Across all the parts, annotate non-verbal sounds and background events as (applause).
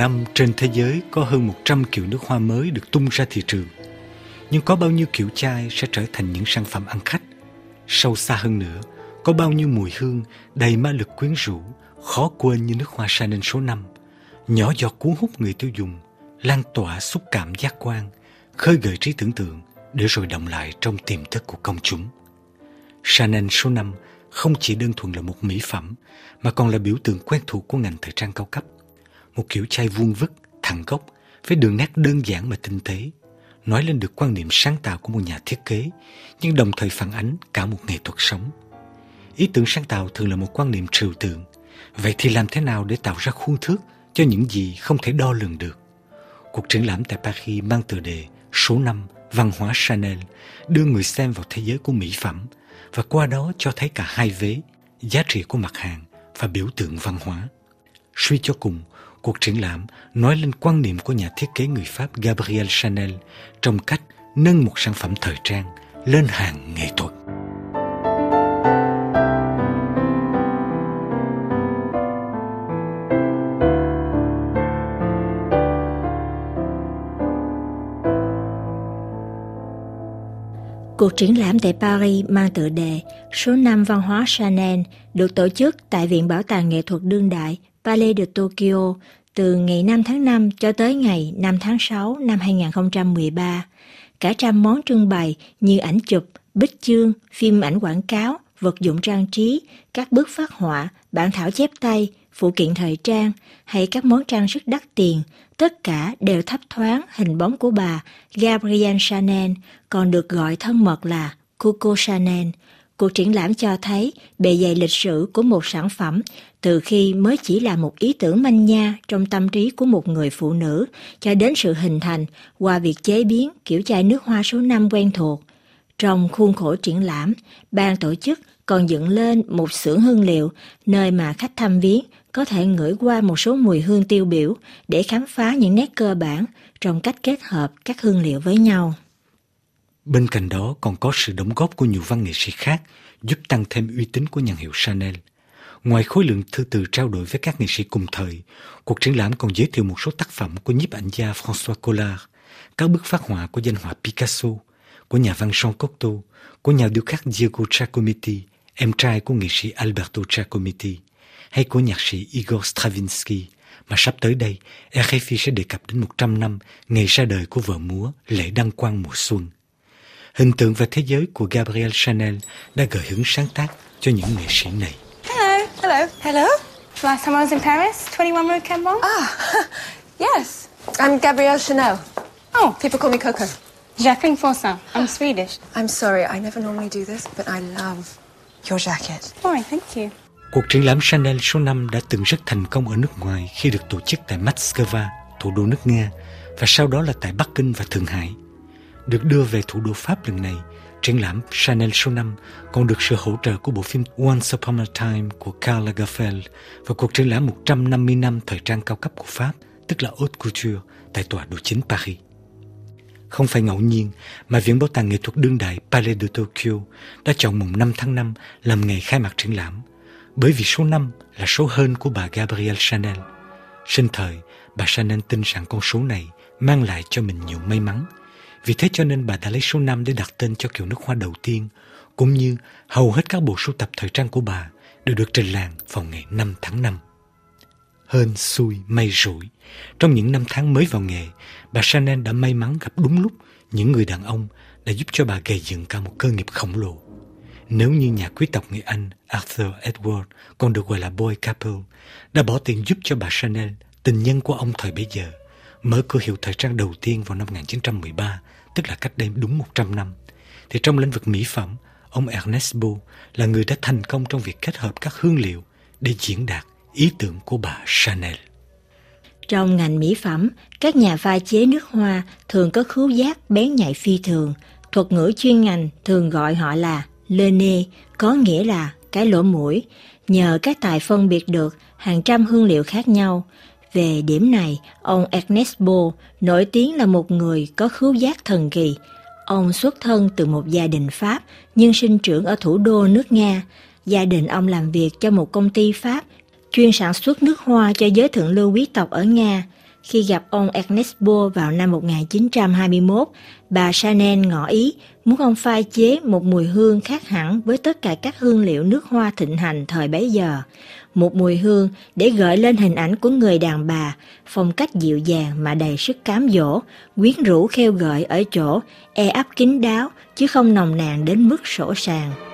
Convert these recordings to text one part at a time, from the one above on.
năm trên thế giới có hơn 100 kiểu nước hoa mới được tung ra thị trường. Nhưng có bao nhiêu kiểu chai sẽ trở thành những sản phẩm ăn khách? Sâu xa hơn nữa, có bao nhiêu mùi hương đầy ma lực quyến rũ, khó quên như nước hoa Chanel số 5, nhỏ giọt cuốn hút người tiêu dùng, lan tỏa xúc cảm giác quan, khơi gợi trí tưởng tượng để rồi động lại trong tiềm thức của công chúng. Chanel số 5 không chỉ đơn thuần là một mỹ phẩm mà còn là biểu tượng quen thuộc của ngành thời trang cao cấp. Một kiểu chai vuông vức, thẳng gốc với đường nét đơn giản mà tinh tế, nói lên được quan niệm sáng tạo của một nhà thiết kế, nhưng đồng thời phản ánh cả một nghệ thuật sống. Ý tưởng sáng tạo thường là một quan niệm trừu tượng. Vậy thì làm thế nào để tạo ra khuôn thước cho những gì không thể đo lường được? Cuộc triển lãm tại Paris mang tựa đề số 5 Văn hóa Chanel đưa người xem vào thế giới của mỹ phẩm và qua đó cho thấy cả hai vế, giá trị của mặt hàng và biểu tượng văn hóa. Suy cho cùng, cuộc triển lãm nói lên quan niệm của nhà thiết kế người Pháp Gabriel Chanel trong cách nâng một sản phẩm thời trang lên hàng nghệ thuật. Cuộc triển lãm tại Paris mang tựa đề Số 5 Văn hóa Chanel được tổ chức tại Viện Bảo tàng Nghệ thuật Đương đại Palais de Tokyo từ ngày 5 tháng 5 cho tới ngày 5 tháng 6 năm 2013. Cả trăm món trưng bày như ảnh chụp, bích chương, phim ảnh quảng cáo, vật dụng trang trí, các bức phát họa, bản thảo chép tay, phụ kiện thời trang hay các món trang sức đắt tiền, tất cả đều thấp thoáng hình bóng của bà Gabrielle Chanel, còn được gọi thân mật là Coco Chanel. Cuộc triển lãm cho thấy bề dày lịch sử của một sản phẩm từ khi mới chỉ là một ý tưởng manh nha trong tâm trí của một người phụ nữ cho đến sự hình thành qua việc chế biến kiểu chai nước hoa số 5 quen thuộc. Trong khuôn khổ triển lãm, ban tổ chức còn dựng lên một xưởng hương liệu nơi mà khách thăm viếng có thể ngửi qua một số mùi hương tiêu biểu để khám phá những nét cơ bản trong cách kết hợp các hương liệu với nhau. Bên cạnh đó còn có sự đóng góp của nhiều văn nghệ sĩ khác giúp tăng thêm uy tín của nhãn hiệu Chanel. Ngoài khối lượng thư từ trao đổi với các nghệ sĩ cùng thời, cuộc triển lãm còn giới thiệu một số tác phẩm của nhiếp ảnh gia François Collard, các bức phát họa của danh họa Picasso, của nhà văn Jean Cocteau, của nhà điêu khắc Diego Giacometti, em trai của nghệ sĩ Alberto Giacometti, hay của nhạc sĩ Igor Stravinsky, mà sắp tới đây, RFI sẽ đề cập đến 100 năm ngày ra đời của vợ múa Lễ Đăng Quang mùa xuân. Hình tượng và thế giới của Gabrielle Chanel đã gợi hứng sáng tác cho những nghệ sĩ này. Hello, hello, hello. Last time I was in Paris, 21 Rue Cambon. Ah, (laughs) yes. I'm Gabrielle Chanel. Oh, people call me Coco. Jacqueline Forsin. I'm Swedish. I'm sorry, I never normally do this, but I love your jacket. Oh, thank you. Cuộc triển lãm Chanel số 5 đã từng rất thành công ở nước ngoài khi được tổ chức tại Moscow, thủ đô nước Nga, và sau đó là tại Bắc Kinh và Thượng Hải. Được đưa về thủ đô Pháp lần này, triển lãm Chanel số 5 còn được sự hỗ trợ của bộ phim Once Upon a Time của Karl Lagerfeld và cuộc triển lãm 150 năm thời trang cao cấp của Pháp, tức là Haute Couture, tại tòa đồ chính Paris. Không phải ngẫu nhiên mà Viện Bảo tàng Nghệ thuật Đương đại Palais de Tokyo đã chọn mùng 5 tháng 5 làm ngày khai mạc triển lãm bởi vì số 5 là số hơn của bà Gabrielle Chanel. Sinh thời, bà Chanel tin rằng con số này mang lại cho mình nhiều may mắn. Vì thế cho nên bà đã lấy số 5 để đặt tên cho kiểu nước hoa đầu tiên, cũng như hầu hết các bộ sưu tập thời trang của bà đều được trình làng vào ngày 5 tháng 5. Hên xui may rủi, trong những năm tháng mới vào nghề, bà Chanel đã may mắn gặp đúng lúc những người đàn ông đã giúp cho bà gây dựng cả một cơ nghiệp khổng lồ. Nếu như nhà quý tộc người Anh Arthur Edward, còn được gọi là Boy Capel, đã bỏ tiền giúp cho bà Chanel, tình nhân của ông thời bấy giờ, mở cửa hiệu thời trang đầu tiên vào năm 1913, tức là cách đây đúng 100 năm, thì trong lĩnh vực mỹ phẩm, ông Ernest Beau là người đã thành công trong việc kết hợp các hương liệu để diễn đạt ý tưởng của bà Chanel. Trong ngành mỹ phẩm, các nhà pha chế nước hoa thường có khứu giác bén nhạy phi thường. Thuật ngữ chuyên ngành thường gọi họ là lê nê, có nghĩa là cái lỗ mũi, nhờ các tài phân biệt được hàng trăm hương liệu khác nhau. Về điểm này, ông Ernest nổi tiếng là một người có khứu giác thần kỳ. Ông xuất thân từ một gia đình Pháp nhưng sinh trưởng ở thủ đô nước Nga. Gia đình ông làm việc cho một công ty Pháp chuyên sản xuất nước hoa cho giới thượng lưu quý tộc ở Nga. Khi gặp ông Ernest Beau vào năm 1921, bà Chanel ngỏ ý muốn ông pha chế một mùi hương khác hẳn với tất cả các hương liệu nước hoa thịnh hành thời bấy giờ. Một mùi hương để gợi lên hình ảnh của người đàn bà, phong cách dịu dàng mà đầy sức cám dỗ, quyến rũ khêu gợi ở chỗ, e ấp kín đáo chứ không nồng nàn đến mức sổ sàng.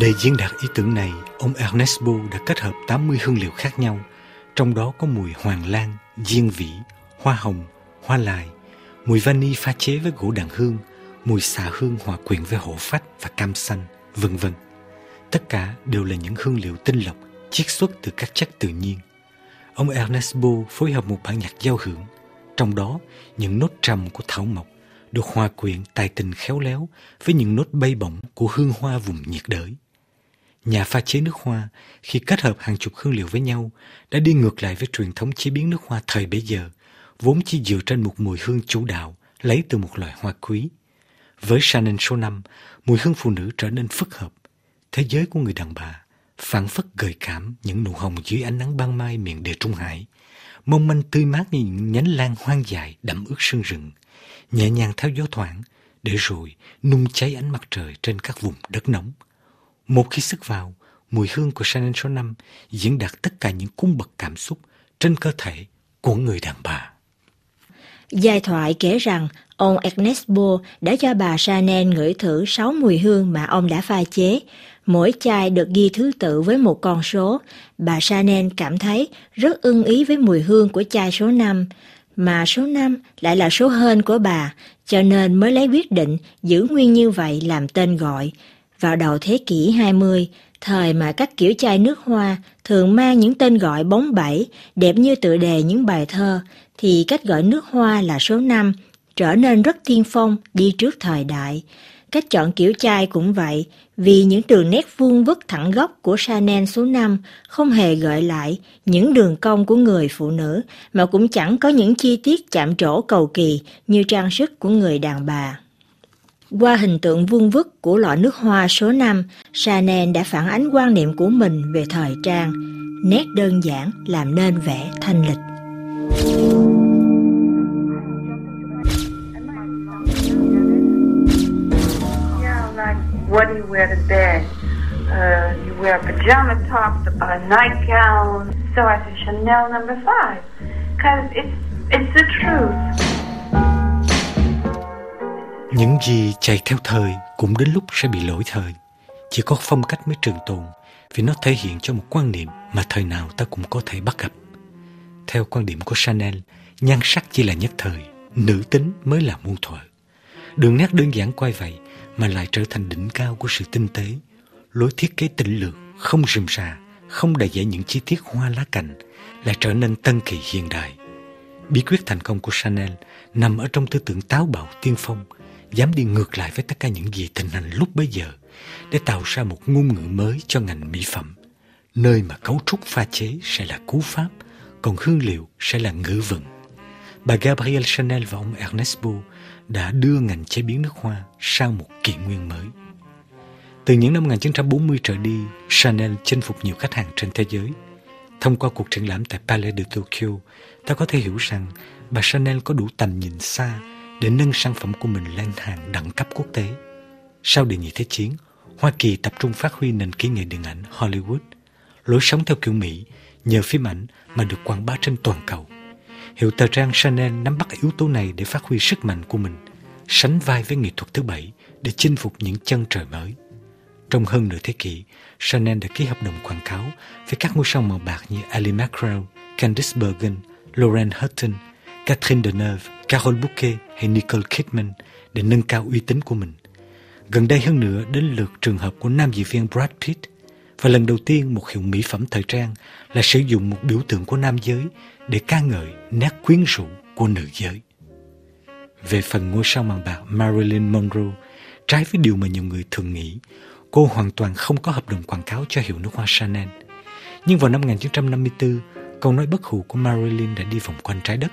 Để diễn đạt ý tưởng này, ông Ernest Bo đã kết hợp 80 hương liệu khác nhau, trong đó có mùi hoàng lan, diên vĩ, hoa hồng, hoa lài, mùi vani pha chế với gỗ đàn hương, mùi xà hương hòa quyện với hổ phách và cam xanh, vân vân. Tất cả đều là những hương liệu tinh lọc, chiết xuất từ các chất tự nhiên. Ông Ernest Bo phối hợp một bản nhạc giao hưởng, trong đó những nốt trầm của thảo mộc được hòa quyện tài tình khéo léo với những nốt bay bổng của hương hoa vùng nhiệt đới. Nhà pha chế nước hoa khi kết hợp hàng chục hương liệu với nhau đã đi ngược lại với truyền thống chế biến nước hoa thời bấy giờ, vốn chỉ dựa trên một mùi hương chủ đạo lấy từ một loại hoa quý. Với Chanel số 5, mùi hương phụ nữ trở nên phức hợp. Thế giới của người đàn bà phản phất gợi cảm những nụ hồng dưới ánh nắng ban mai miền địa Trung Hải, mong manh tươi mát như những nhánh lan hoang dại đậm ướt sương rừng, nhẹ nhàng theo gió thoảng, để rồi nung cháy ánh mặt trời trên các vùng đất nóng. Một khi sức vào, mùi hương của Chanel số 5 diễn đạt tất cả những cung bậc cảm xúc trên cơ thể của người đàn bà. Giai thoại kể rằng ông Ernest đã cho bà Chanel ngửi thử 6 mùi hương mà ông đã pha chế. Mỗi chai được ghi thứ tự với một con số. Bà Chanel cảm thấy rất ưng ý với mùi hương của chai số 5, mà số 5 lại là số hên của bà, cho nên mới lấy quyết định giữ nguyên như vậy làm tên gọi. Vào đầu thế kỷ 20, thời mà các kiểu chai nước hoa thường mang những tên gọi bóng bẩy, đẹp như tựa đề những bài thơ, thì cách gọi nước hoa là số 5 trở nên rất tiên phong đi trước thời đại. Cách chọn kiểu chai cũng vậy, vì những đường nét vuông vức thẳng góc của Chanel số 5 không hề gợi lại những đường cong của người phụ nữ, mà cũng chẳng có những chi tiết chạm trổ cầu kỳ như trang sức của người đàn bà. Qua hình tượng vuông vức của lọ nước hoa số 5, Chanel đã phản ánh quan niệm của mình về thời trang, nét đơn giản làm nên vẻ thanh lịch. what do you wear to bed? Uh, you wear pajama tops, a nightgown. So I said Chanel number five, because it's it's the truth. Những gì chạy theo thời cũng đến lúc sẽ bị lỗi thời. Chỉ có phong cách mới trường tồn vì nó thể hiện cho một quan niệm mà thời nào ta cũng có thể bắt gặp. Theo quan điểm của Chanel, nhan sắc chỉ là nhất thời, nữ tính mới là muôn thuở. Đường nét đơn giản quay vậy mà lại trở thành đỉnh cao của sự tinh tế, lối thiết kế tinh lược, không rườm rà, không đầy dẫy những chi tiết hoa lá cành, lại trở nên tân kỳ hiện đại. Bí quyết thành công của Chanel nằm ở trong tư tưởng táo bạo tiên phong, dám đi ngược lại với tất cả những gì thịnh hành lúc bấy giờ, để tạo ra một ngôn ngữ mới cho ngành mỹ phẩm, nơi mà cấu trúc pha chế sẽ là cú pháp, còn hương liệu sẽ là ngữ vựng. Bà Gabrielle Chanel và ông Ernest Beau đã đưa ngành chế biến nước hoa sang một kỷ nguyên mới. Từ những năm 1940 trở đi, Chanel chinh phục nhiều khách hàng trên thế giới. Thông qua cuộc triển lãm tại Palais de Tokyo, ta có thể hiểu rằng bà Chanel có đủ tầm nhìn xa để nâng sản phẩm của mình lên hàng đẳng cấp quốc tế. Sau đệ nhị thế chiến, Hoa Kỳ tập trung phát huy nền kỹ nghệ điện ảnh Hollywood, lối sống theo kiểu Mỹ nhờ phim ảnh mà được quảng bá trên toàn cầu. Hiệu thời trang Chanel nắm bắt yếu tố này để phát huy sức mạnh của mình, sánh vai với nghệ thuật thứ bảy để chinh phục những chân trời mới. Trong hơn nửa thế kỷ, Chanel đã ký hợp đồng quảng cáo với các ngôi sao màu bạc như Ali Macrell, Candice Bergen, Lauren Hutton, Catherine Deneuve, Carol Bouquet hay Nicole Kidman để nâng cao uy tín của mình. Gần đây hơn nữa đến lượt trường hợp của nam diễn viên Brad Pitt và lần đầu tiên một hiệu mỹ phẩm thời trang là sử dụng một biểu tượng của nam giới để ca ngợi nét quyến rũ của nữ giới. Về phần ngôi sao màn bạc Marilyn Monroe, trái với điều mà nhiều người thường nghĩ, cô hoàn toàn không có hợp đồng quảng cáo cho hiệu nước hoa Chanel. Nhưng vào năm 1954, câu nói bất hủ của Marilyn đã đi vòng quanh trái đất.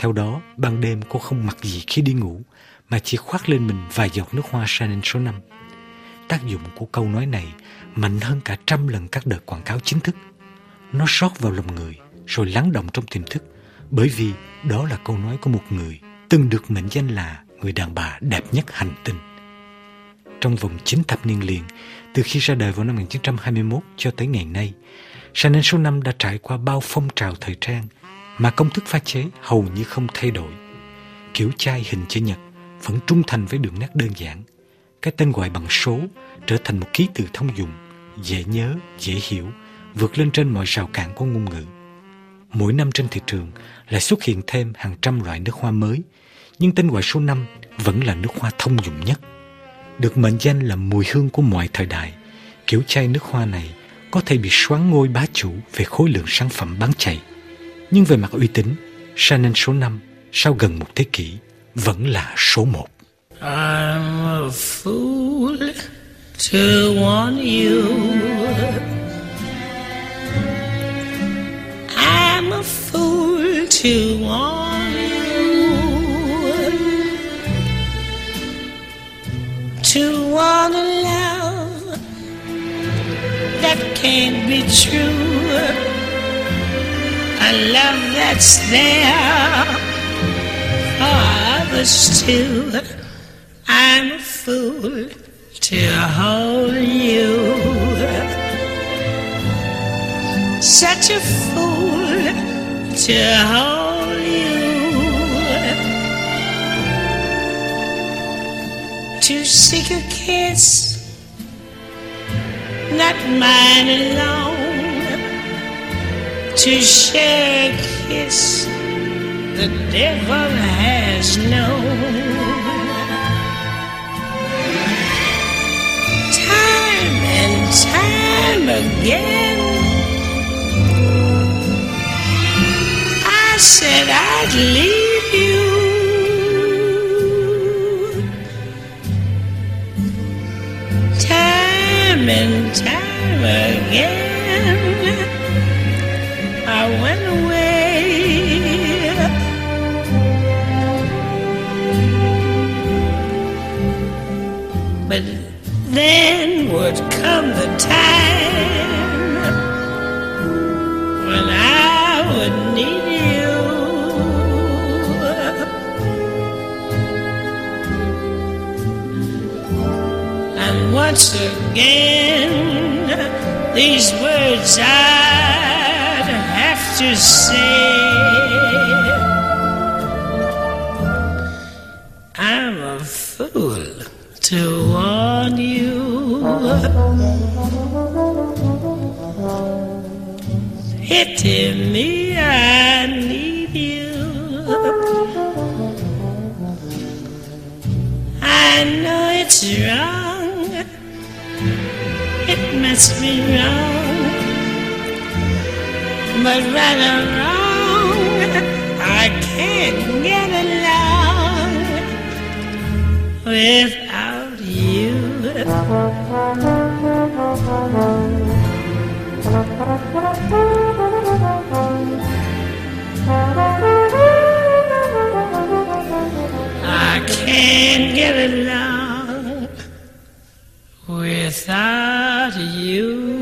Theo đó, ban đêm cô không mặc gì khi đi ngủ, mà chỉ khoác lên mình vài giọt nước hoa Chanel số 5. tác dụng của câu nói này mạnh hơn cả trăm lần các đợt quảng cáo chính thức. Nó sót vào lòng người rồi lắng động trong tiềm thức bởi vì đó là câu nói của một người từng được mệnh danh là người đàn bà đẹp nhất hành tinh. Trong vòng 9 thập niên liền, từ khi ra đời vào năm 1921 cho tới ngày nay, Chanel số 5 đã trải qua bao phong trào thời trang mà công thức pha chế hầu như không thay đổi. Kiểu chai hình chữ nhật vẫn trung thành với đường nét đơn giản. Cái tên gọi bằng số trở thành một ký tự thông dụng, dễ nhớ, dễ hiểu, vượt lên trên mọi rào cản của ngôn ngữ. Mỗi năm trên thị trường lại xuất hiện thêm hàng trăm loại nước hoa mới, nhưng tên gọi số 5 vẫn là nước hoa thông dụng nhất. Được mệnh danh là mùi hương của mọi thời đại, kiểu chai nước hoa này có thể bị xoán ngôi bá chủ về khối lượng sản phẩm bán chạy. Nhưng về mặt uy tín, Chanel số 5 sau gần một thế kỷ vẫn là số 1. I'm a fool to want you. I'm a fool to want you. To want a love that can't be true. A love that's there for others too. I'm a fool to hold you. Such a fool to hold you. To seek a kiss, not mine alone. To share a kiss the devil has known. Time and time again, I said I'd leave you. Time and time again, come the time when I would need you. And once again, these words I'd have to say. Hitting me, I need you. I know it's wrong. It must be wrong. But right or wrong, I can't get along without you. I can't get along without you.